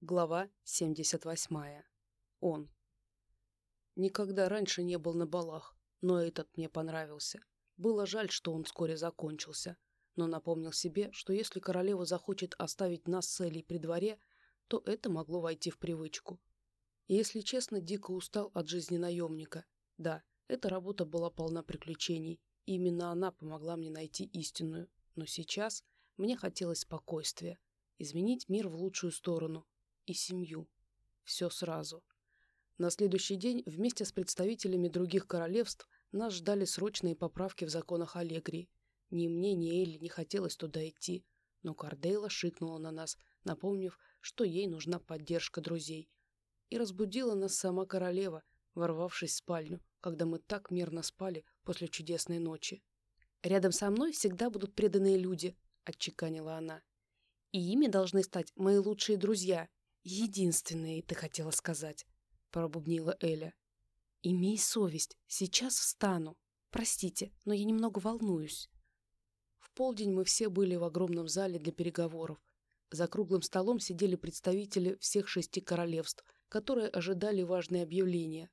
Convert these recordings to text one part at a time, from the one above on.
Глава 78. Он. Никогда раньше не был на балах, но этот мне понравился. Было жаль, что он вскоре закончился, но напомнил себе, что если королева захочет оставить нас с Элей при дворе, то это могло войти в привычку. Если честно, дико устал от жизни наемника. Да, эта работа была полна приключений, именно она помогла мне найти истинную. Но сейчас мне хотелось спокойствия, изменить мир в лучшую сторону – и семью. Все сразу. На следующий день вместе с представителями других королевств нас ждали срочные поправки в законах Аллегрии. Ни мне, ни Элли не хотелось туда идти, но Кардейла шикнула на нас, напомнив, что ей нужна поддержка друзей. И разбудила нас сама королева, ворвавшись в спальню, когда мы так мирно спали после чудесной ночи. «Рядом со мной всегда будут преданные люди», — отчеканила она. «И ими должны стать мои лучшие друзья, «Единственные, ты хотела сказать», — пробубнила Эля. «Имей совесть, сейчас встану. Простите, но я немного волнуюсь». В полдень мы все были в огромном зале для переговоров. За круглым столом сидели представители всех шести королевств, которые ожидали важные объявления.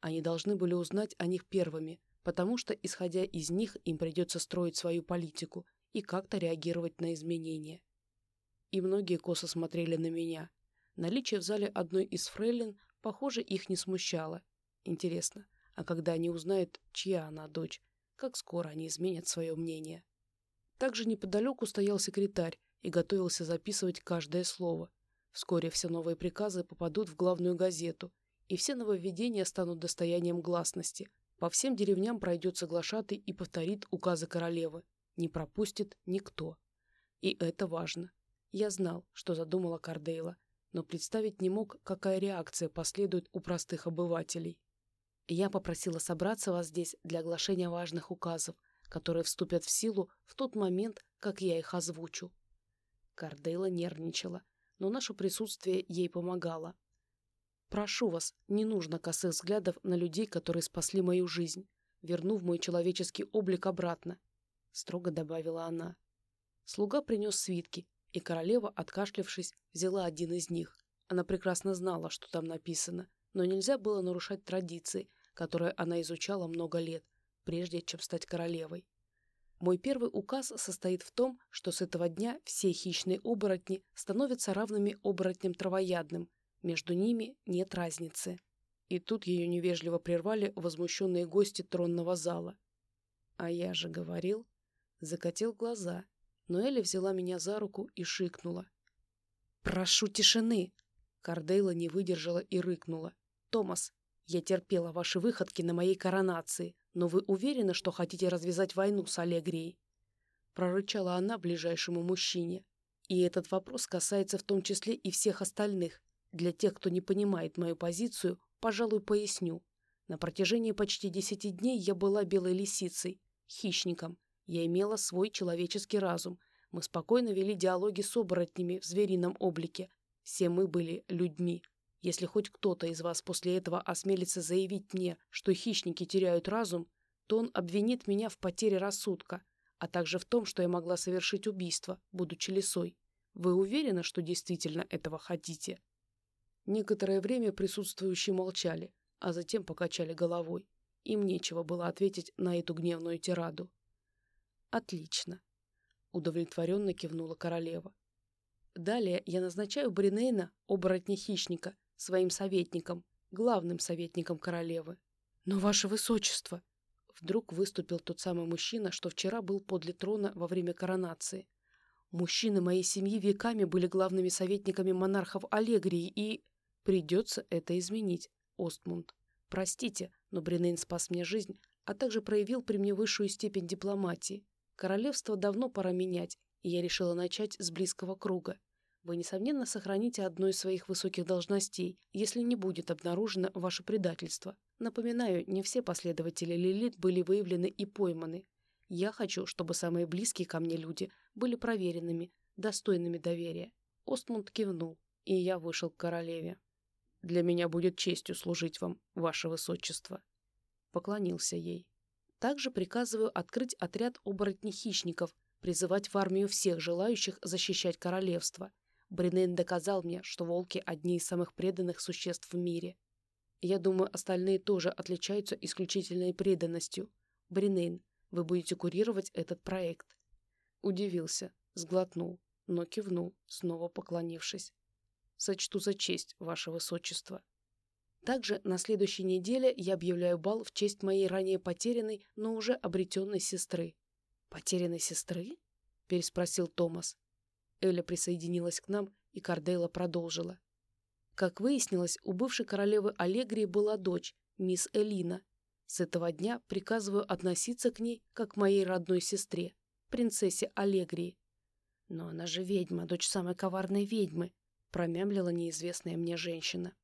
Они должны были узнать о них первыми, потому что, исходя из них, им придется строить свою политику и как-то реагировать на изменения. И многие косо смотрели на меня. Наличие в зале одной из фрейлин, похоже, их не смущало. Интересно, а когда они узнают, чья она дочь, как скоро они изменят свое мнение? Также неподалеку стоял секретарь и готовился записывать каждое слово. Вскоре все новые приказы попадут в главную газету, и все нововведения станут достоянием гласности. По всем деревням пройдет соглашатый и повторит указы королевы. Не пропустит никто. И это важно. Я знал, что задумала Кардейла, но представить не мог, какая реакция последует у простых обывателей. Я попросила собраться вас здесь для оглашения важных указов, которые вступят в силу в тот момент, как я их озвучу. Кардейла нервничала, но наше присутствие ей помогало. «Прошу вас, не нужно косых взглядов на людей, которые спасли мою жизнь, вернув мой человеческий облик обратно», — строго добавила она. Слуга принес свитки, и королева, откашлявшись, взяла один из них. Она прекрасно знала, что там написано, но нельзя было нарушать традиции, которые она изучала много лет, прежде чем стать королевой. Мой первый указ состоит в том, что с этого дня все хищные оборотни становятся равными оборотням травоядным, между ними нет разницы. И тут ее невежливо прервали возмущенные гости тронного зала. А я же говорил, закатил глаза – но Элли взяла меня за руку и шикнула. «Прошу тишины!» Кардейла не выдержала и рыкнула. «Томас, я терпела ваши выходки на моей коронации, но вы уверены, что хотите развязать войну с Аллегрией?» Прорычала она ближайшему мужчине. «И этот вопрос касается в том числе и всех остальных. Для тех, кто не понимает мою позицию, пожалуй, поясню. На протяжении почти десяти дней я была белой лисицей, хищником, я имела свой человеческий разум. Мы спокойно вели диалоги с оборотнями в зверином облике. Все мы были людьми. Если хоть кто-то из вас после этого осмелится заявить мне, что хищники теряют разум, то он обвинит меня в потере рассудка, а также в том, что я могла совершить убийство, будучи лисой. Вы уверены, что действительно этого хотите?» Некоторое время присутствующие молчали, а затем покачали головой. Им нечего было ответить на эту гневную тираду. «Отлично», — удовлетворенно кивнула королева. «Далее я назначаю Бринейна, оборотня-хищника, своим советником, главным советником королевы». «Но, ваше высочество!» Вдруг выступил тот самый мужчина, что вчера был подле трона во время коронации. «Мужчины моей семьи веками были главными советниками монархов Аллегрии, и...» «Придется это изменить, Остмунд. Простите, но Бринейн спас мне жизнь, а также проявил при мне высшую степень дипломатии. Королевство давно пора менять, и я решила начать с близкого круга. Вы, несомненно, сохраните одну из своих высоких должностей, если не будет обнаружено ваше предательство. Напоминаю, не все последователи Лилит были выявлены и пойманы. Я хочу, чтобы самые близкие ко мне люди были проверенными, достойными доверия. Остмунд кивнул, и я вышел к королеве. «Для меня будет честью служить вам, ваше высочество». Поклонился ей. Также приказываю открыть отряд оборотней хищников, призывать в армию всех желающих защищать королевство. Бринейн доказал мне, что волки – одни из самых преданных существ в мире. Я думаю, остальные тоже отличаются исключительной преданностью. Бринейн, вы будете курировать этот проект. Удивился, сглотнул, но кивнул, снова поклонившись. Сочту за честь, ваше высочество. Также на следующей неделе я объявляю бал в честь моей ранее потерянной, но уже обретенной сестры. «Потерянной сестры?» – переспросил Томас. Эля присоединилась к нам, и Кардейла продолжила. Как выяснилось, у бывшей королевы Аллегрии была дочь, мисс Элина. С этого дня приказываю относиться к ней, как к моей родной сестре, принцессе Аллегрии. Но она же ведьма, дочь самой коварной ведьмы, промямлила неизвестная мне женщина.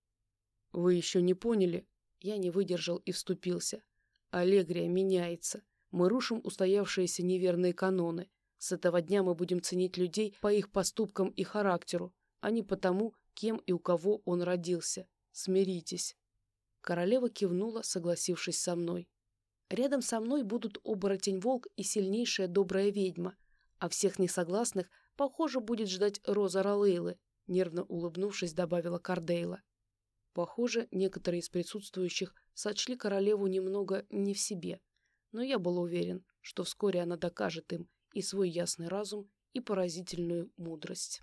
Вы еще не поняли? Я не выдержал и вступился. Аллегрия меняется. Мы рушим устоявшиеся неверные каноны. С этого дня мы будем ценить людей по их поступкам и характеру, а не потому, кем и у кого он родился. Смиритесь. Королева кивнула, согласившись со мной. Рядом со мной будут оборотень-волк и сильнейшая добрая ведьма, а всех несогласных, похоже, будет ждать Роза Ролейлы, нервно улыбнувшись, добавила Кардейла. Похоже, некоторые из присутствующих сочли королеву немного не в себе, но я был уверен, что вскоре она докажет им и свой ясный разум, и поразительную мудрость.